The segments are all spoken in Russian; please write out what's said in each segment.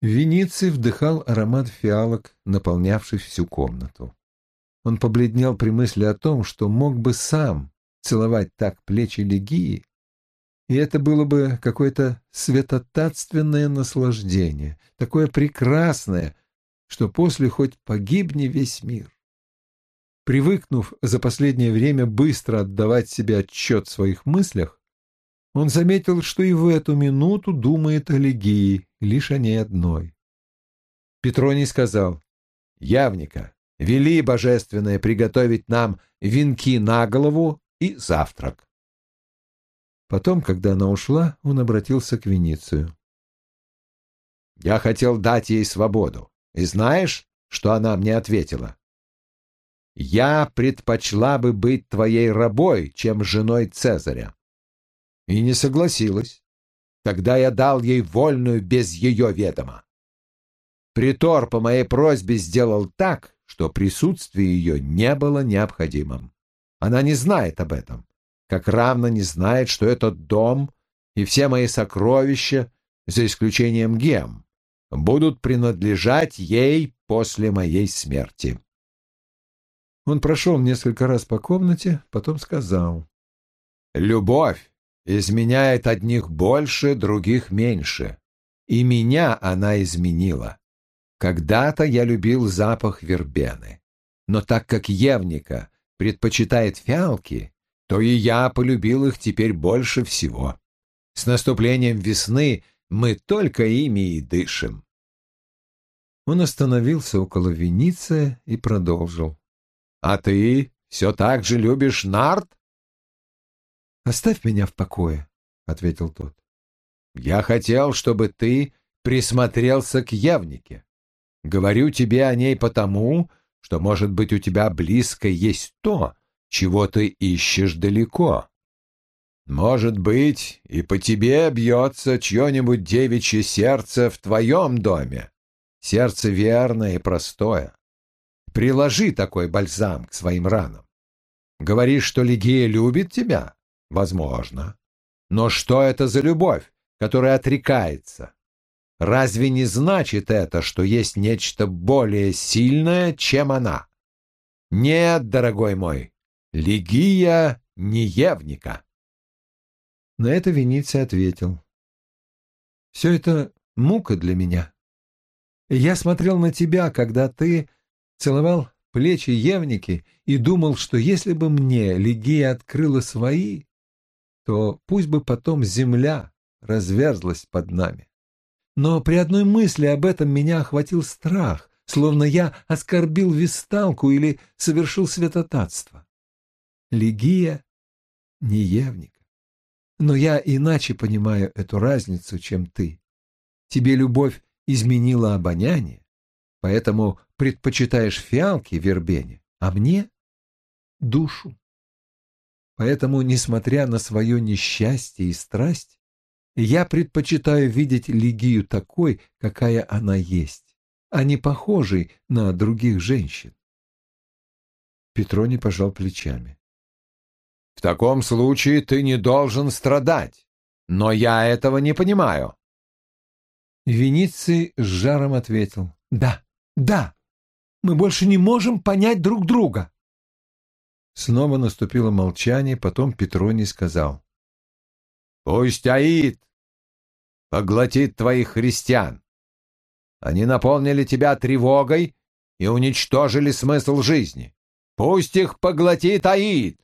Вениций вдыхал аромат фиалок, наполнявший всю комнату. Он побледнел при мысли о том, что мог бы сам целовать так плечи Легии, и это было бы какое-то светотатственное наслаждение, такое прекрасное, что после хоть погибни весь мир. Привыкнув за последнее время быстро отдавать себе отчет в своих мыслях, он заметил, что и в эту минуту думает о Легии, лишь о ней одной. Петроний сказал, «Явника, вели, божественное, приготовить нам венки на голову и завтрак». Потом, когда она ушла, он обратился к Веницию. «Я хотел дать ей свободу. И знаешь, что она мне ответила? Я предпочла бы быть твоей рабой, чем женой Цезаря. И не согласилась. Тогда я дал ей вольную без ее ведома. Притор по моей просьбе сделал так, что присутствие ее не было необходимым. Она не знает об этом, как равно не знает, что этот дом и все мои сокровища, за исключением гем, будут принадлежать ей после моей смерти. Он прошел несколько раз по комнате, потом сказал. «Любовь изменяет одних больше, других меньше. И меня она изменила. Когда-то я любил запах вербены. Но так как Евника предпочитает фиалки, то и я полюбил их теперь больше всего. С наступлением весны мы только ими и дышим. Он остановился около Вениция и продолжил. — А ты все так же любишь нарт? — Оставь меня в покое, — ответил тот. — Я хотел, чтобы ты присмотрелся к явнике. Говорю тебе о ней потому, что, может быть, у тебя близко есть то, чего ты ищешь далеко. Может быть, и по тебе бьется чье-нибудь девичье сердце в твоем доме. Сердце верное и простое. Приложи такой бальзам к своим ранам. Говоришь, что Лигия любит тебя? Возможно. Но что это за любовь, которая отрекается? Разве не значит это, что есть нечто более сильное, чем она? Нет, дорогой мой, Лигия не Евника. На это Вениций ответил. Все это мука для меня. Я смотрел на тебя, когда ты целовал плечи Евники и думал, что если бы мне Лигия открыла свои, то пусть бы потом земля разверзлась под нами. Но при одной мысли об этом меня охватил страх, словно я оскорбил висталку или совершил святотатство. Лигия не Евника. Но я иначе понимаю эту разницу, чем ты. Тебе любовь изменила обоняние, поэтому предпочитаешь фиалки вербене, а мне — душу. Поэтому, несмотря на свое несчастье и страсть, я предпочитаю видеть Лигию такой, какая она есть, а не похожей на других женщин. Петрони пожал плечами. «В таком случае ты не должен страдать, но я этого не понимаю. Вениций с жаром ответил. «Да, да, мы больше не можем понять друг друга». Снова наступило молчание, потом Петроний сказал. «Пусть Аид поглотит твоих христиан. Они наполнили тебя тревогой и уничтожили смысл жизни. Пусть их поглотит Аид.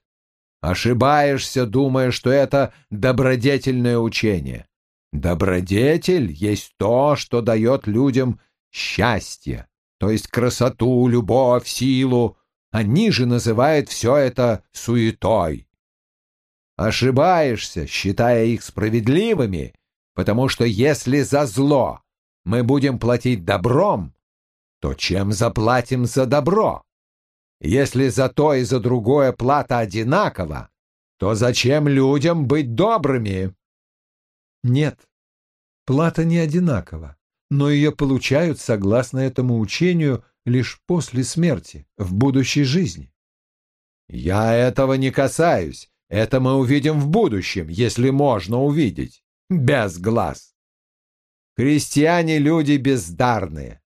Ошибаешься, думая, что это добродетельное учение. Добродетель есть то, что дает людям счастье, то есть красоту, любовь, силу. Они же называют все это суетой. Ошибаешься, считая их справедливыми, потому что если за зло мы будем платить добром, то чем заплатим за добро? Если за то и за другое плата одинакова, то зачем людям быть добрыми? Нет, плата не одинакова, но ее получают, согласно этому учению, лишь после смерти, в будущей жизни. Я этого не касаюсь. Это мы увидим в будущем, если можно увидеть. Без глаз. Крестьяне — люди бездарные.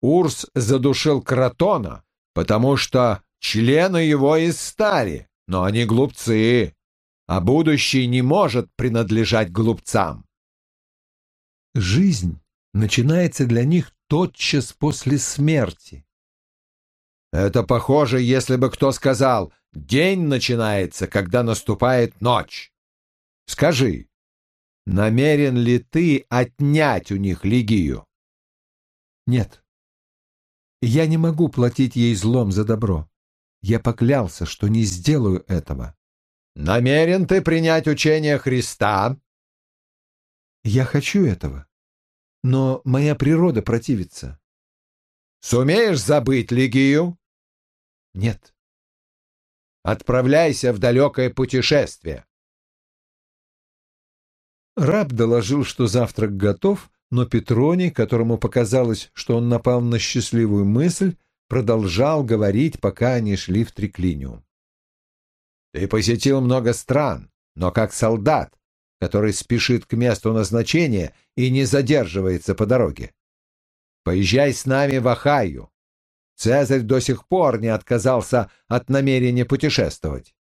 Урс задушил Кротона, потому что члены его из стали, но они глупцы, а будущее не может принадлежать глупцам. Жизнь начинается для них тотчас после смерти. Это похоже, если бы кто сказал «день начинается, когда наступает ночь». Скажи, намерен ли ты отнять у них Лигию? Нет. Я не могу платить ей злом за добро. Я поклялся, что не сделаю этого. Намерен ты принять учение Христа? Я хочу этого, но моя природа противится. Сумеешь забыть Лигию? Нет. Отправляйся в далекое путешествие. Раб доложил, что завтрак готов, но Петроний, которому показалось, что он напал на счастливую мысль, продолжал говорить, пока они шли в триклиниум. «Ты посетил много стран, но как солдат, который спешит к месту назначения и не задерживается по дороге. Поезжай с нами в Ахайю. Цезарь до сих пор не отказался от намерения путешествовать.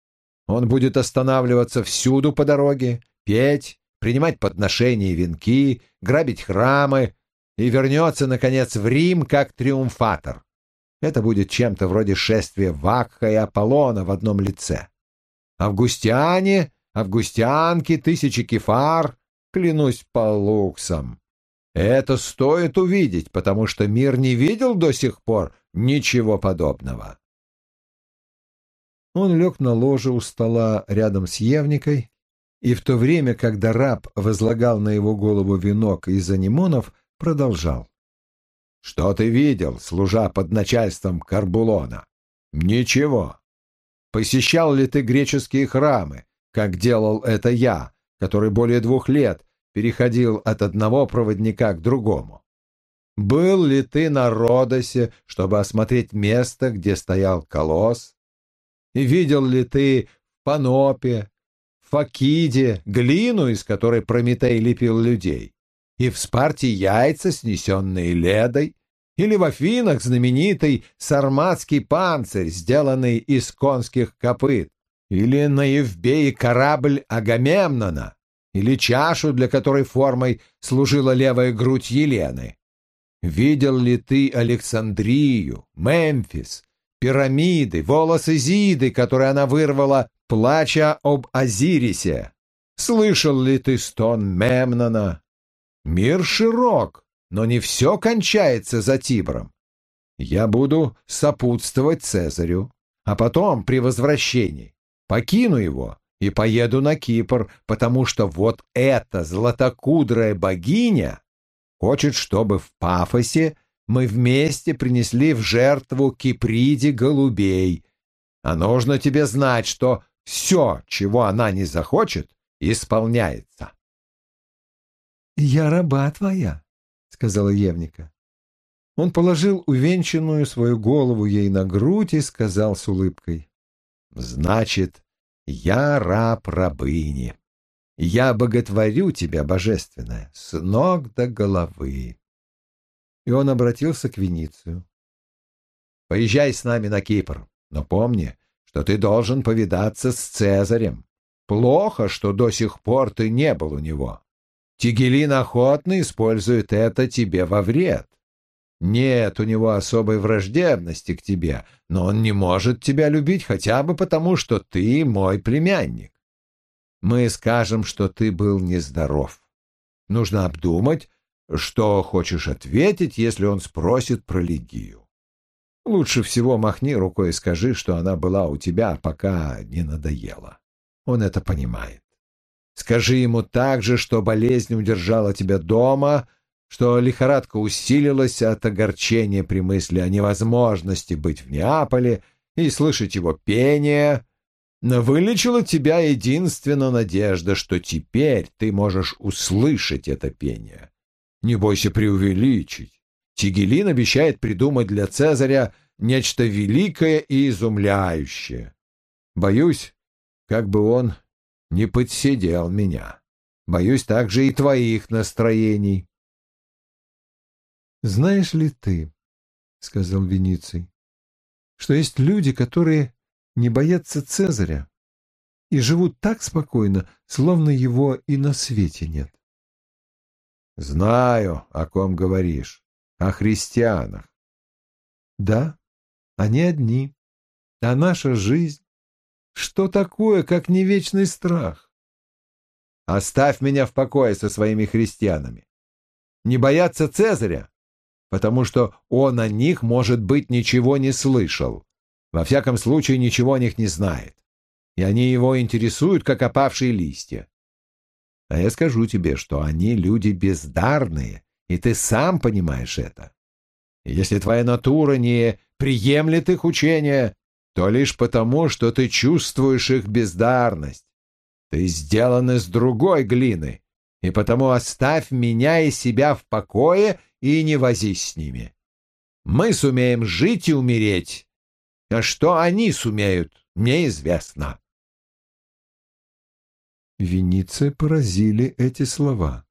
Он будет останавливаться всюду по дороге, петь, принимать подношения и венки, грабить храмы и вернется, наконец, в Рим как триумфатор. Это будет чем-то вроде шествия Вакха и Аполлона в одном лице. Августиане, августианки, тысячи кефар, клянусь по луксам. Это стоит увидеть, потому что мир не видел до сих пор ничего подобного. Он лег на ложе у стола рядом с Евникой и в то время, когда раб возлагал на его голову венок из анимонов, продолжал. «Что ты видел, служа под начальством Карбулона? Ничего. Посещал ли ты греческие храмы, как делал это я, который более двух лет переходил от одного проводника к другому? Был ли ты на Родосе, чтобы осмотреть место, где стоял колосс? И видел ли ты в Панопе, Факиде глину, из которой Прометей лепил людей, и в Спарте яйца, снесенные ледой, или в Афинах знаменитый сарматский панцирь, сделанный из конских копыт, или на Евбее корабль Агамемнона, или чашу, для которой формой служила левая грудь Елены. Видел ли ты Александрию, Мемфис, пирамиды, волосы Зиды, которые она вырвала плача об Азирисе. Слышал ли ты стон Мемнона? Мир широк, но не все кончается за Тибром. Я буду сопутствовать Цезарю, а потом, при возвращении, покину его и поеду на Кипр, потому что вот эта златокудрая богиня хочет, чтобы в Пафосе мы вместе принесли в жертву Киприде голубей. А нужно тебе знать, что все, чего она не захочет, исполняется. «Я раба твоя», — сказала Евника. Он положил увенчанную свою голову ей на грудь и сказал с улыбкой. «Значит, я раб рабыни. Я боготворю тебя, божественная, с ног до головы». И он обратился к Веницию. «Поезжай с нами на Кипр, но помни, что ты должен повидаться с Цезарем. Плохо, что до сих пор ты не был у него. Тигелин охотно использует это тебе во вред. Нет у него особой враждебности к тебе, но он не может тебя любить хотя бы потому, что ты мой племянник. Мы скажем, что ты был нездоров. Нужно обдумать, что хочешь ответить, если он спросит про Легию. Лучше всего махни рукой и скажи, что она была у тебя, пока не надоела. Он это понимает. Скажи ему также, что болезнь удержала тебя дома, что лихорадка усилилась от огорчения при мысли о невозможности быть в Неаполе и слышать его пение. Но вылечила тебя единственная надежда, что теперь ты можешь услышать это пение. Не бойся преувеличить. Тигелин обещает придумать для Цезаря нечто великое и изумляющее. Боюсь, как бы он не подсидел меня. Боюсь также и твоих настроений. «Знаешь ли ты, — сказал Вениций, — что есть люди, которые не боятся Цезаря и живут так спокойно, словно его и на свете нет?» «Знаю, о ком говоришь. О христианах». «Да, они одни. А наша жизнь? Что такое, как не вечный страх?» «Оставь меня в покое со своими христианами. Не боятся Цезаря, потому что он о них, может быть, ничего не слышал. Во всяком случае, ничего о них не знает. И они его интересуют, как опавшие листья. А я скажу тебе, что они люди бездарные, и ты сам понимаешь это. Если твоя натура не приемлет их учения, то лишь потому, что ты чувствуешь их бездарность. Ты сделан из другой глины, и потому оставь меня и себя в покое и не возись с ними. Мы сумеем жить и умереть, а что они сумеют, неизвестно. Вениция поразили эти слова.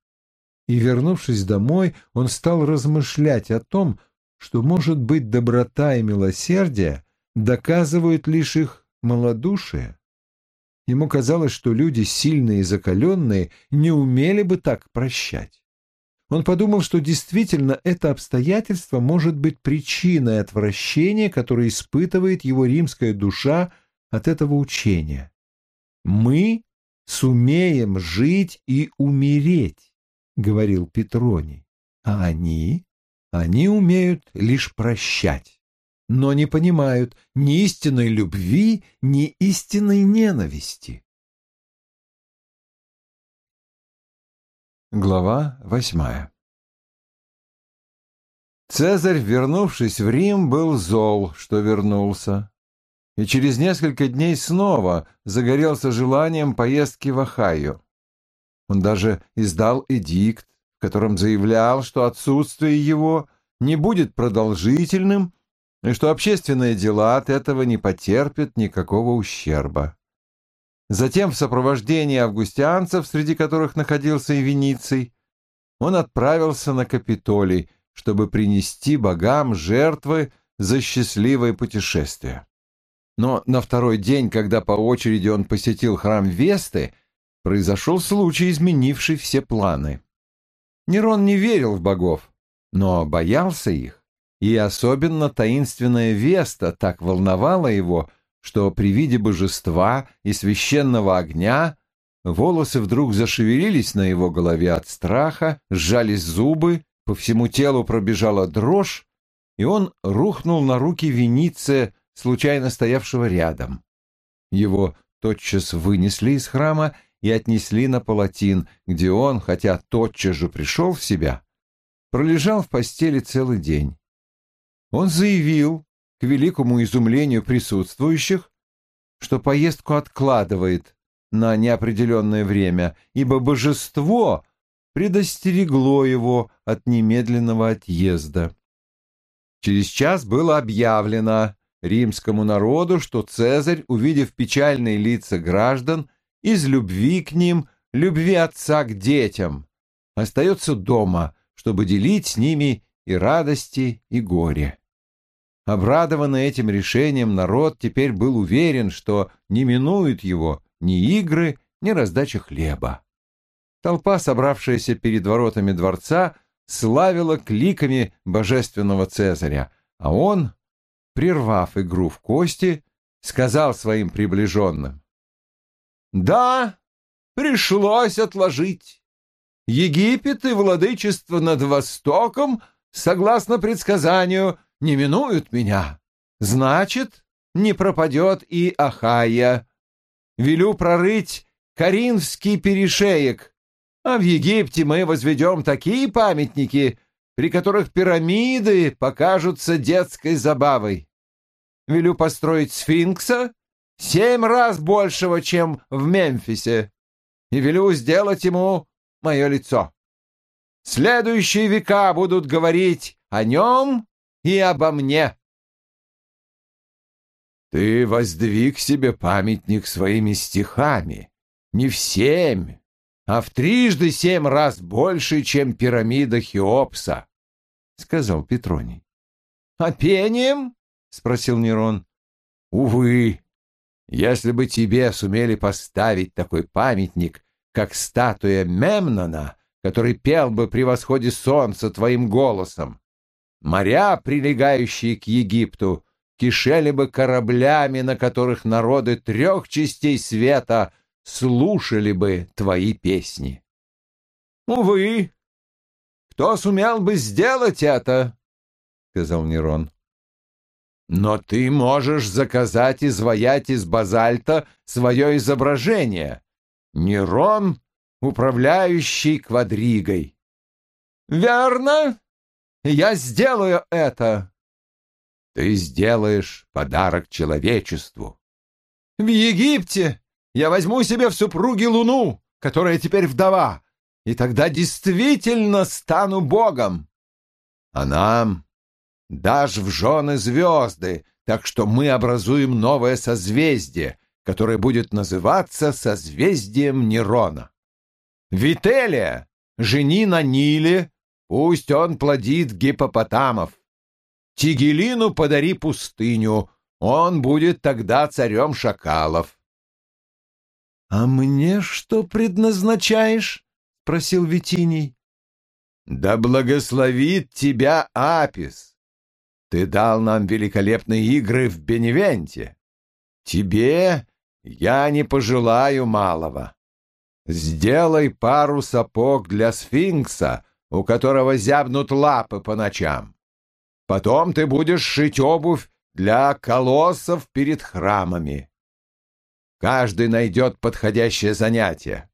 И, вернувшись домой, он стал размышлять о том, что, может быть, доброта и милосердие доказывают лишь их малодушие. Ему казалось, что люди, сильные и закаленные, не умели бы так прощать. Он подумал, что действительно это обстоятельство может быть причиной отвращения, которое испытывает его римская душа от этого учения. Мы сумеем жить и умереть, говорил Петроний, а они, они умеют лишь прощать, но не понимают ни истинной любви, ни истинной ненависти. Глава восьмая Цезарь, вернувшись в Рим, был зол, что вернулся, и через несколько дней снова загорелся желанием поездки в Ohio. Он даже издал эдикт, в котором заявлял, что отсутствие его не будет продолжительным и что общественные дела от этого не потерпят никакого ущерба. Затем в сопровождении августианцев, среди которых находился и Вениций, он отправился на Капитолий, чтобы принести богам жертвы за счастливое путешествие. Но на второй день, когда по очереди он посетил храм Весты, произошел случай, изменивший все планы. Нерон не верил в богов, но боялся их, и особенно таинственная Веста так волновала его, что при виде божества и священного огня волосы вдруг зашевелились на его голове от страха, сжались зубы, по всему телу пробежала дрожь, и он рухнул на руки Вениция, случайно стоявшего рядом. Его тотчас вынесли из храма и отнесли на палатин, где он, хотя тотчас же пришел в себя, пролежал в постели целый день. Он заявил, к великому изумлению присутствующих, что поездку откладывает на неопределенное время, ибо божество предостерегло его от немедленного отъезда. Через час было объявлено римскому народу, что Цезарь, увидев печальные лица граждан, из любви к ним, любви отца к детям, остается дома, чтобы делить с ними и радости, и горе. Обрадованный этим решением, народ теперь был уверен, что не минуют его ни игры, ни раздача хлеба. Толпа, собравшаяся перед воротами дворца, славила кликами божественного Цезаря, а он, прервав игру в кости, сказал своим приближенным. «Да, пришлось отложить. Египет и владычество над Востоком, согласно предсказанию, не минуют меня. Значит, не пропадет и Ахая. Велю прорыть Каринский перешеек, а в Египте мы возведем такие памятники, при которых пирамиды покажутся детской забавой. Велю построить сфинкса семь раз большего, чем в Мемфисе, и велю сделать ему мое лицо. Следующие века будут говорить о нем и обо мне. Ты воздвиг себе памятник своими стихами, не в семь, а в трижды семь раз больше, чем пирамида Хеопса. — сказал Петроний. «А пением?» — спросил Нерон. «Увы, если бы тебе сумели поставить такой памятник, как статуя Мемнона, который пел бы при восходе солнца твоим голосом, моря, прилегающие к Египту, кишели бы кораблями, на которых народы трех частей света слушали бы твои песни. Увы, кто сумел бы сделать это? — сказал Нерон. Но ты можешь заказать изваять из базальта свое изображение. Нерон, управляющий квадригой. Верно? Я сделаю это. Ты сделаешь подарок человечеству. В Египте я возьму себе в супруги Луну, которая теперь вдова, и тогда действительно стану богом. А нам дашь в жены звезды, так что мы образуем новое созвездие, которое будет называться созвездием Нерона. Вителия, жени на Ниле, пусть он плодит гипопотамов. Тигелину подари пустыню, он будет тогда царем шакалов. — А мне что предназначаешь? — просил Витиний. — Да благословит тебя Апис. Ты дал нам великолепные игры в Беневенте. Тебе я не пожелаю малого. Сделай пару сапог для сфинкса, у которого зябнут лапы по ночам. Потом ты будешь шить обувь для колоссов перед храмами. Каждый найдет подходящее занятие.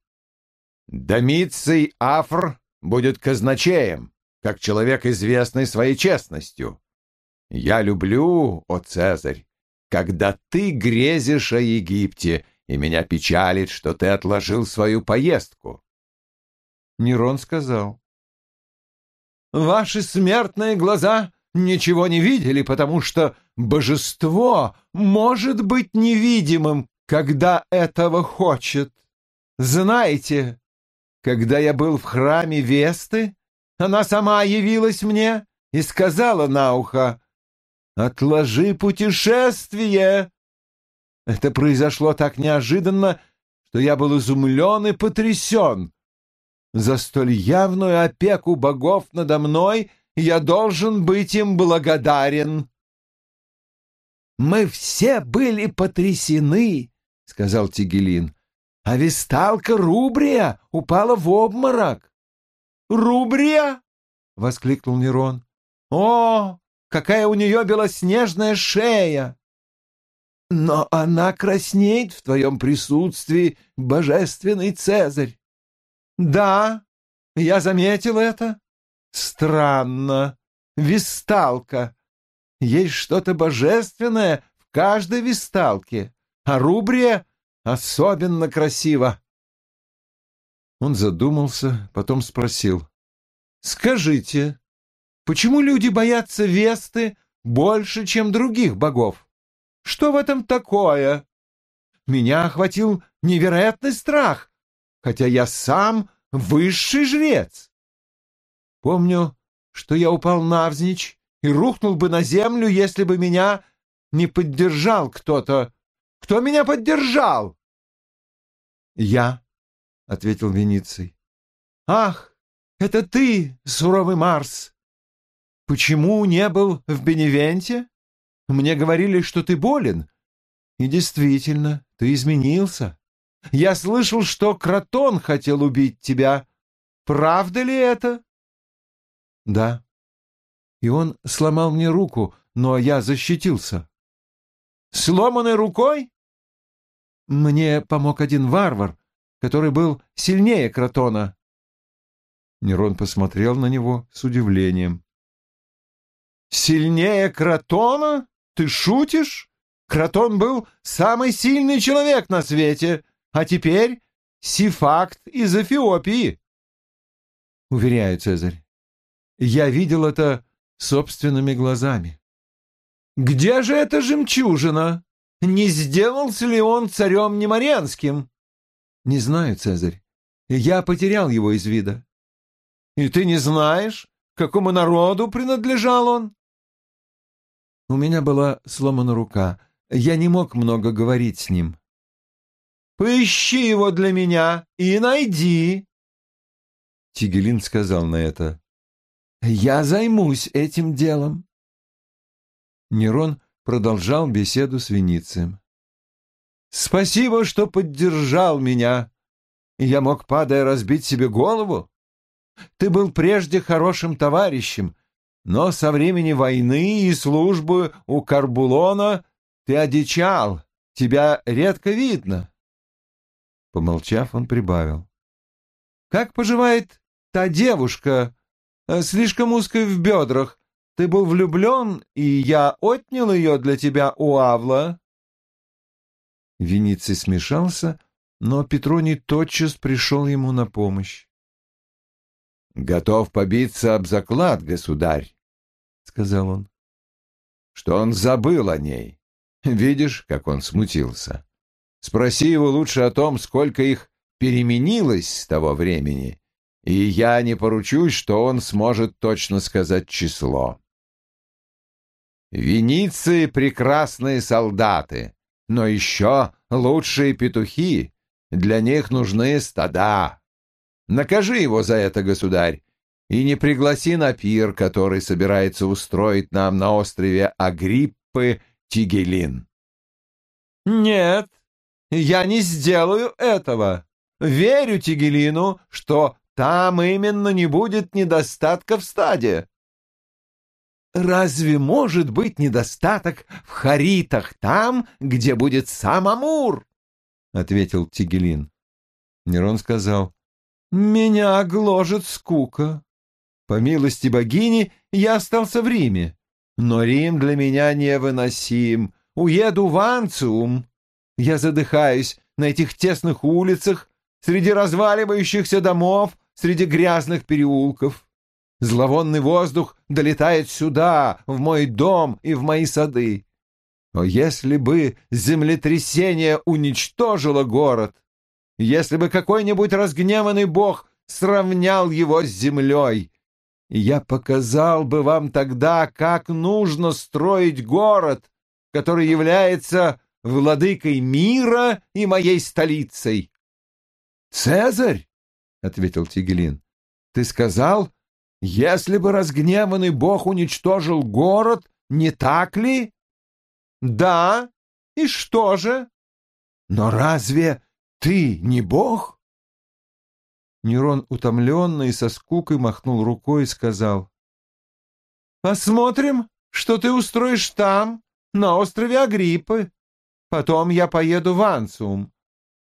Домиций Афр будет казначеем, как человек, известный своей честностью. Я люблю, о Цезарь, когда ты грезишь о Египте, и меня печалит, что ты отложил свою поездку. Нерон сказал. Ваши смертные глаза ничего не видели, потому что божество может быть невидимым, когда этого хочет. Знаете, когда я был в храме Весты, она сама явилась мне и сказала на ухо, «Отложи путешествие!» Это произошло так неожиданно, что я был изумлен и потрясен. За столь явную опеку богов надо мной я должен быть им благодарен. «Мы все были потрясены», — сказал Тигелин. «А висталка Рубрия упала в обморок». «Рубрия?» — воскликнул Нерон. «О, какая у нее белоснежная шея!» «Но она краснеет в твоем присутствии, божественный Цезарь». «Да, я заметил это. Странно. Висталка. Есть что-то божественное в каждой висталке, а Рубрия особенно красива. Он задумался, потом спросил. «Скажите, почему люди боятся Весты больше, чем других богов? Что в этом такое? Меня охватил невероятный страх, хотя я сам высший жрец. Помню, что я упал навзничь и рухнул бы на землю, если бы меня не поддержал кто-то. Кто меня поддержал? Я, — ответил Вениций. Ах, это ты, суровый Марс. Почему не был в Беневенте? Мне говорили, что ты болен. И действительно, ты изменился. Я слышал, что Кротон хотел убить тебя. Правда ли это? Да. И он сломал мне руку, но я защитился. Сломанной рукой? Мне помог один варвар, который был сильнее Кротона. Нерон посмотрел на него с удивлением. «Сильнее Кротона? Ты шутишь? Кротон был самый сильный человек на свете, а теперь Сифакт из Эфиопии». «Уверяю, Цезарь, я видел это собственными глазами. Где же эта жемчужина? Не сделался ли он царем Немарянским? Не знаю, Цезарь. Я потерял его из вида. И ты не знаешь, какому народу принадлежал он? У меня была сломана рука. Я не мог много говорить с ним. Поищи его для меня и найди. Тигелин сказал на это. Я займусь этим делом. Нерон продолжал беседу с Веницием. «Спасибо, что поддержал меня. Я мог, падая, разбить себе голову. Ты был прежде хорошим товарищем, но со времени войны и службы у Карбулона ты одичал, тебя редко видно». Помолчав, он прибавил. «Как поживает та девушка, э, слишком узкая в бедрах, ты был влюблен, и я отнял ее для тебя у Авла. Вениций смешался, но Петроний тотчас пришел ему на помощь. — Готов побиться об заклад, государь, — сказал он, — что он забыл о ней. Видишь, как он смутился. Спроси его лучше о том, сколько их переменилось с того времени, и я не поручусь, что он сможет точно сказать число. Веницы — прекрасные солдаты, но еще лучшие петухи. Для них нужны стада. Накажи его за это, государь, и не пригласи на пир, который собирается устроить нам на острове Агриппы Тигелин. Нет, я не сделаю этого. Верю Тигелину, что там именно не будет недостатка в стаде. Разве может быть недостаток в харитах там, где будет сам Амур? — ответил Тигелин. Нерон сказал, — Меня гложет скука. По милости богини я остался в Риме, но Рим для меня невыносим. Уеду в Анциум. Я задыхаюсь на этих тесных улицах, среди разваливающихся домов, среди грязных переулков. Зловонный воздух долетает сюда, в мой дом и в мои сады. Но если бы землетрясение уничтожило город, если бы какой-нибудь разгневанный бог сравнял его с землей, я показал бы вам тогда, как нужно строить город, который является владыкой мира и моей столицей. — Цезарь, — ответил Тигелин, — ты сказал, если бы разгневанный бог уничтожил город, не так ли? Да. И что же? Но разве ты не бог? Нерон утомленно и со скукой махнул рукой и сказал. Посмотрим, что ты устроишь там, на острове Агриппы. Потом я поеду в Ансум.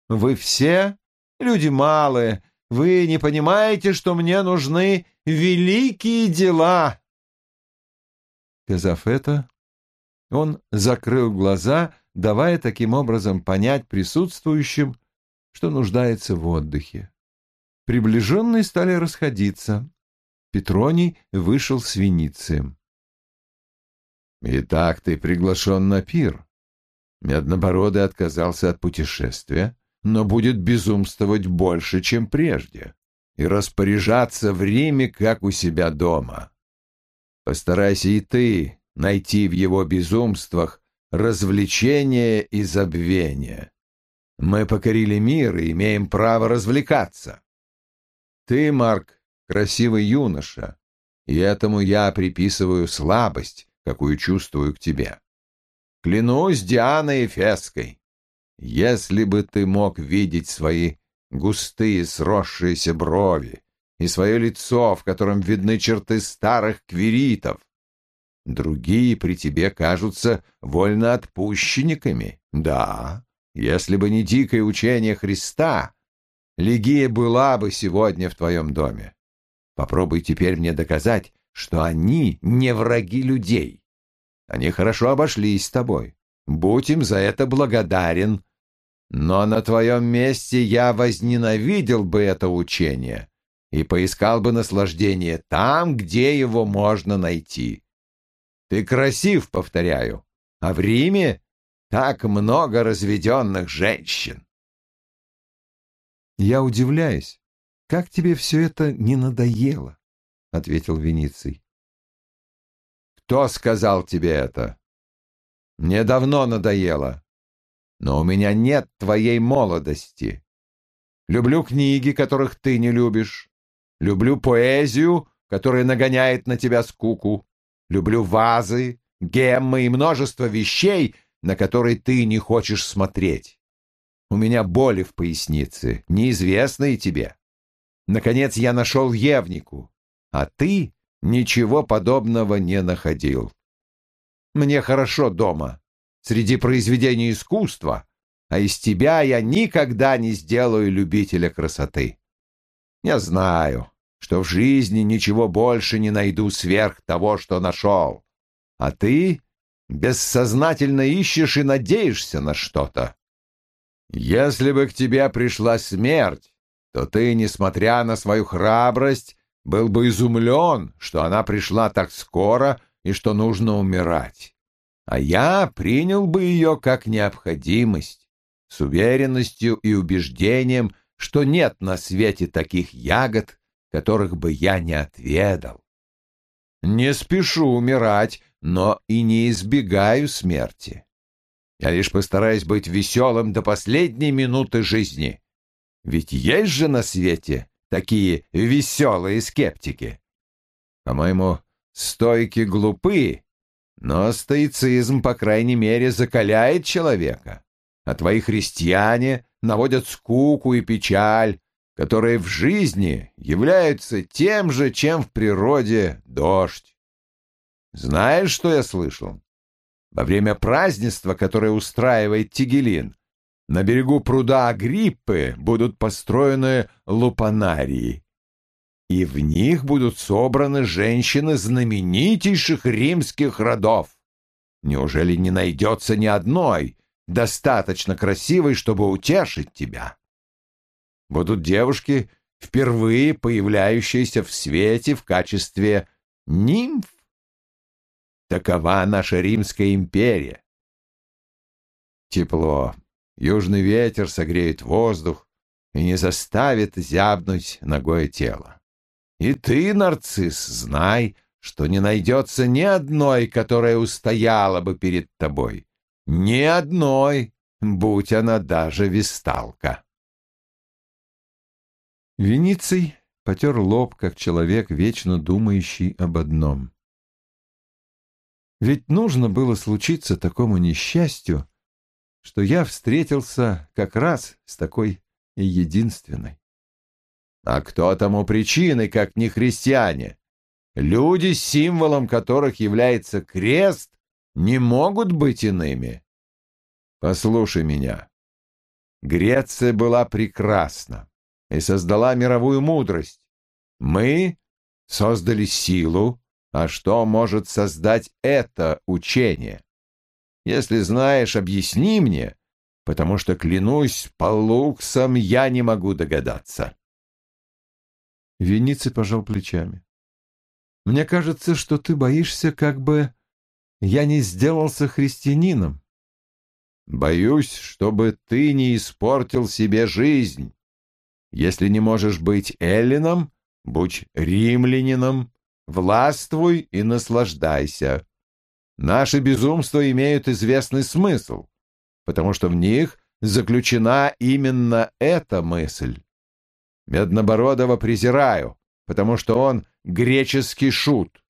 Вы все люди малые, вы не понимаете, что мне нужны великие дела. Сказав это, он закрыл глаза, давая таким образом понять присутствующим, что нуждается в отдыхе. Приближенные стали расходиться. Петроний вышел с Веницием. «Итак, ты приглашен на пир». Меднобородый отказался от путешествия, но будет безумствовать больше, чем прежде, и распоряжаться в Риме, как у себя дома. Постарайся и ты найти в его безумствах развлечение и забвение. Мы покорили мир и имеем право развлекаться. Ты, Марк, красивый юноша, и этому я приписываю слабость, какую чувствую к тебе. Клянусь Дианой Эфеской, если бы ты мог видеть свои густые сросшиеся брови и свое лицо, в котором видны черты старых квиритов, другие при тебе кажутся вольноотпущенниками. Да, если бы не дикое учение Христа, Легия была бы сегодня в твоем доме. Попробуй теперь мне доказать, что они не враги людей. Они хорошо обошлись с тобой. Будь им за это благодарен. Но на твоем месте я возненавидел бы это учение и поискал бы наслаждение там, где его можно найти. Ты красив, повторяю, а в Риме так много разведенных женщин. Я удивляюсь, как тебе все это не надоело. — ответил Вениций. «Кто сказал тебе это? Мне давно надоело, но у меня нет твоей молодости. Люблю книги, которых ты не любишь. Люблю поэзию, которая нагоняет на тебя скуку. Люблю вазы, геммы и множество вещей, на которые ты не хочешь смотреть. У меня боли в пояснице, неизвестные тебе. Наконец я нашел Евнику, а ты ничего подобного не находил. Мне хорошо дома, среди произведений искусства, а из тебя я никогда не сделаю любителя красоты. Я знаю, что в жизни ничего больше не найду сверх того, что нашел, а ты бессознательно ищешь и надеешься на что-то. Если бы к тебе пришла смерть, то ты, несмотря на свою храбрость, был бы изумлен, что она пришла так скоро и что нужно умирать. А я принял бы ее как необходимость, с уверенностью и убеждением, что нет на свете таких ягод, которых бы я не отведал. Не спешу умирать, но и не избегаю смерти. Я лишь постараюсь быть веселым до последней минуты жизни. Ведь есть же на свете такие веселые скептики. По-моему, стойки глупы, но стоицизм, по крайней мере, закаляет человека. А твои христиане наводят скуку и печаль, которые в жизни являются тем же, чем в природе дождь. Знаешь, что я слышал? Во время празднества, которое устраивает Тигелин, на берегу пруда Агриппы будут построены лупанарии, и в них будут собраны женщины знаменитейших римских родов. Неужели не найдется ни одной, достаточно красивой, чтобы утешить тебя? Будут девушки, впервые появляющиеся в свете в качестве нимф. Такова наша Римская империя. Тепло, Южный ветер согреет воздух и не заставит зябнуть ногое тело. И ты, нарцисс, знай, что не найдется ни одной, которая устояла бы перед тобой. Ни одной, будь она даже висталка. Вениций потер лоб, как человек, вечно думающий об одном. Ведь нужно было случиться такому несчастью, что я встретился как раз с такой единственной. А кто тому причиной, как не христиане? Люди, символом которых является крест, не могут быть иными. Послушай меня. Греция была прекрасна и создала мировую мудрость. Мы создали силу, а что может создать это учение? Если знаешь, объясни мне, потому что, клянусь, по луксам я не могу догадаться. Вениций пожал плечами. Мне кажется, что ты боишься, как бы я не сделался христианином. Боюсь, чтобы ты не испортил себе жизнь. Если не можешь быть эллином, будь римлянином, властвуй и наслаждайся. Наши безумства имеют известный смысл, потому что в них заключена именно эта мысль. Меднобородова презираю, потому что он греческий шут.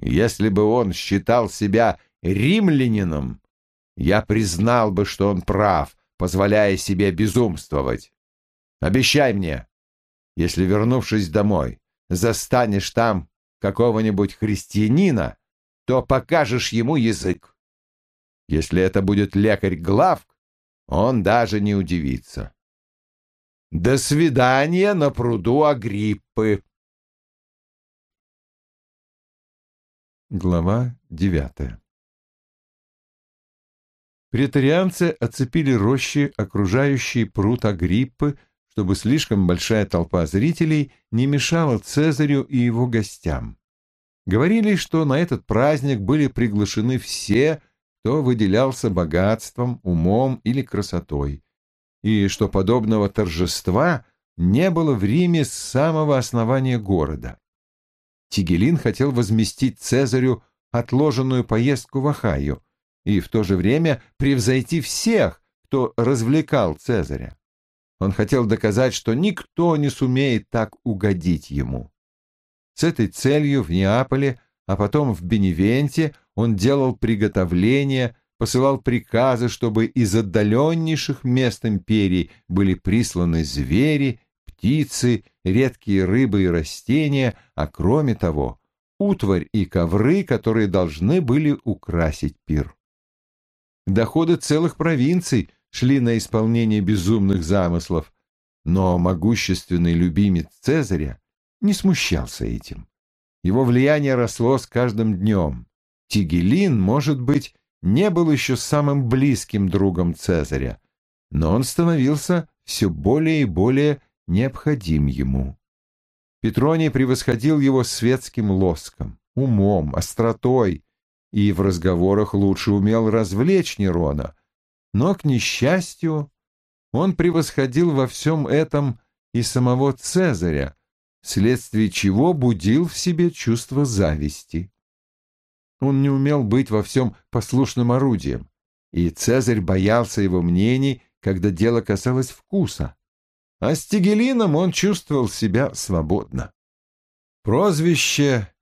Если бы он считал себя римлянином, я признал бы, что он прав, позволяя себе безумствовать. Обещай мне, если, вернувшись домой, застанешь там какого-нибудь христианина, то покажешь ему язык. Если это будет лекарь Главк, он даже не удивится. До свидания на пруду Агриппы. Глава девятая Претарианцы оцепили рощи, окружающие пруд Агриппы, чтобы слишком большая толпа зрителей не мешала Цезарю и его гостям. Говорили, что на этот праздник были приглашены все, кто выделялся богатством, умом или красотой, и что подобного торжества не было в Риме с самого основания города. Тигелин хотел возместить Цезарю отложенную поездку в Ахайю и в то же время превзойти всех, кто развлекал Цезаря. Он хотел доказать, что никто не сумеет так угодить ему. С этой целью в Неаполе, а потом в Беневенте он делал приготовления, посылал приказы, чтобы из отдаленнейших мест империи были присланы звери, птицы, редкие рыбы и растения, а кроме того, утварь и ковры, которые должны были украсить пир. Доходы целых провинций шли на исполнение безумных замыслов, но могущественный любимец Цезаря не смущался этим. Его влияние росло с каждым днем. Тигелин, может быть, не был еще самым близким другом Цезаря, но он становился все более и более необходим ему. Петроний превосходил его светским лоском, умом, остротой и в разговорах лучше умел развлечь Нерона, но, к несчастью, он превосходил во всем этом и самого Цезаря, вследствие чего будил в себе чувство зависти. Он не умел быть во всем послушным орудием, и Цезарь боялся его мнений, когда дело касалось вкуса. А с Тигелином он чувствовал себя свободно. Прозвище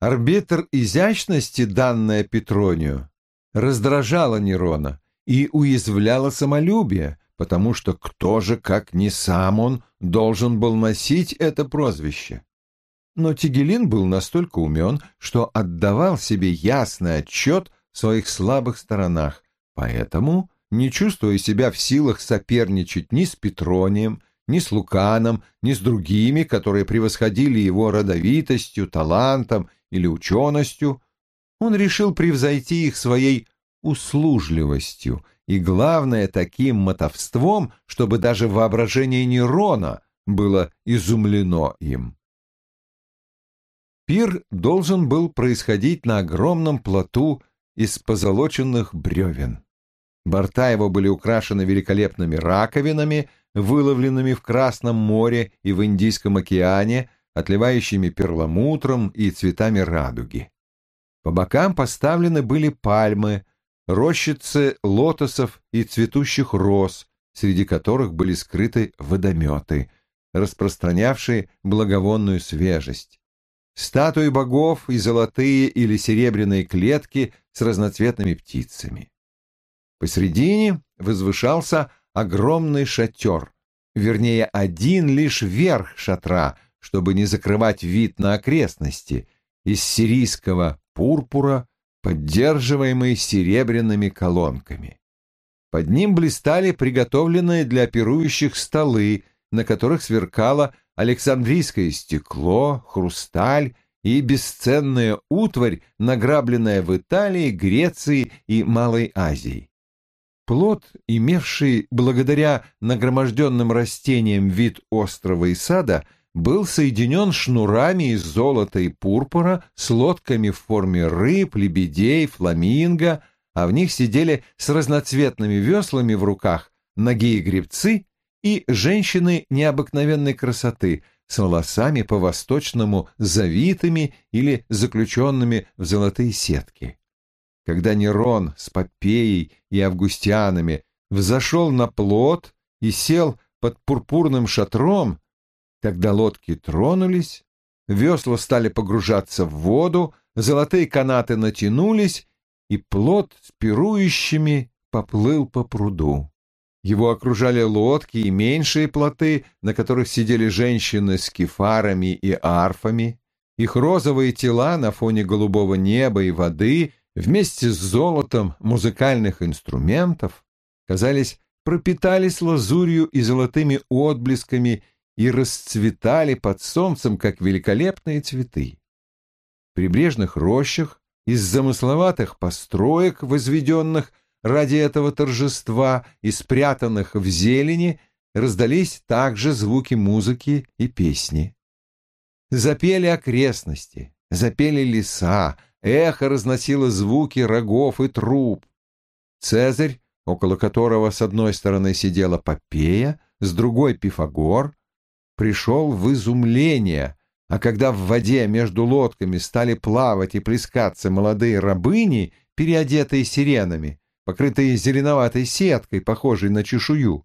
«арбитр изящности», данное Петронию, раздражало Нерона и уязвляло самолюбие, потому что кто же, как не сам он, должен был носить это прозвище? но Тигелин был настолько умен, что отдавал себе ясный отчет в своих слабых сторонах, поэтому, не чувствуя себя в силах соперничать ни с Петронием, ни с Луканом, ни с другими, которые превосходили его родовитостью, талантом или ученостью, он решил превзойти их своей услужливостью и, главное, таким мотовством, чтобы даже воображение Нерона было изумлено им. Пир должен был происходить на огромном плоту из позолоченных бревен. Борта его были украшены великолепными раковинами, выловленными в Красном море и в Индийском океане, отливающими перламутром и цветами радуги. По бокам поставлены были пальмы, рощицы лотосов и цветущих роз, среди которых были скрыты водометы, распространявшие благовонную свежесть статуи богов и золотые или серебряные клетки с разноцветными птицами. Посредине возвышался огромный шатер, вернее, один лишь верх шатра, чтобы не закрывать вид на окрестности, из сирийского пурпура, поддерживаемый серебряными колонками. Под ним блистали приготовленные для пирующих столы, на которых сверкало Александрийское стекло, хрусталь и бесценная утварь, награбленная в Италии, Греции и Малой Азии. Плод, имевший благодаря нагроможденным растениям вид острова и сада, был соединен шнурами из золота и пурпура с лодками в форме рыб, лебедей, фламинго, а в них сидели с разноцветными веслами в руках ноги и гребцы и женщины необыкновенной красоты с волосами по-восточному завитыми или заключенными в золотые сетки. Когда Нерон с Попеей и Августианами взошел на плот и сел под пурпурным шатром, тогда лодки тронулись, весла стали погружаться в воду, золотые канаты натянулись, и плот с пирующими поплыл по пруду. Его окружали лодки и меньшие плоты, на которых сидели женщины с кефарами и арфами. Их розовые тела на фоне голубого неба и воды вместе с золотом музыкальных инструментов, казались, пропитались лазурью и золотыми отблесками и расцветали под солнцем, как великолепные цветы. В прибрежных рощах из замысловатых построек, возведенных ради этого торжества и спрятанных в зелени раздались также звуки музыки и песни. Запели окрестности, запели леса, эхо разносило звуки рогов и труб. Цезарь, около которого с одной стороны сидела Попея, с другой — Пифагор, пришел в изумление, А когда в воде между лодками стали плавать и плескаться молодые рабыни, переодетые сиренами, покрытые зеленоватой сеткой, похожей на чешую,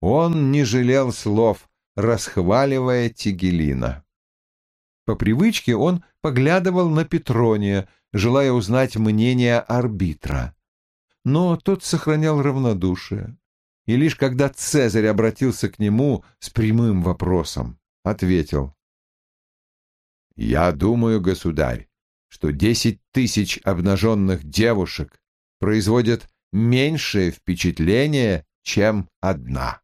он не жалел слов, расхваливая Тигелина. По привычке он поглядывал на Петрония, желая узнать мнение арбитра. Но тот сохранял равнодушие. И лишь когда Цезарь обратился к нему с прямым вопросом, ответил. «Я думаю, государь, что десять тысяч обнаженных девушек производят меньшее впечатление, чем одна».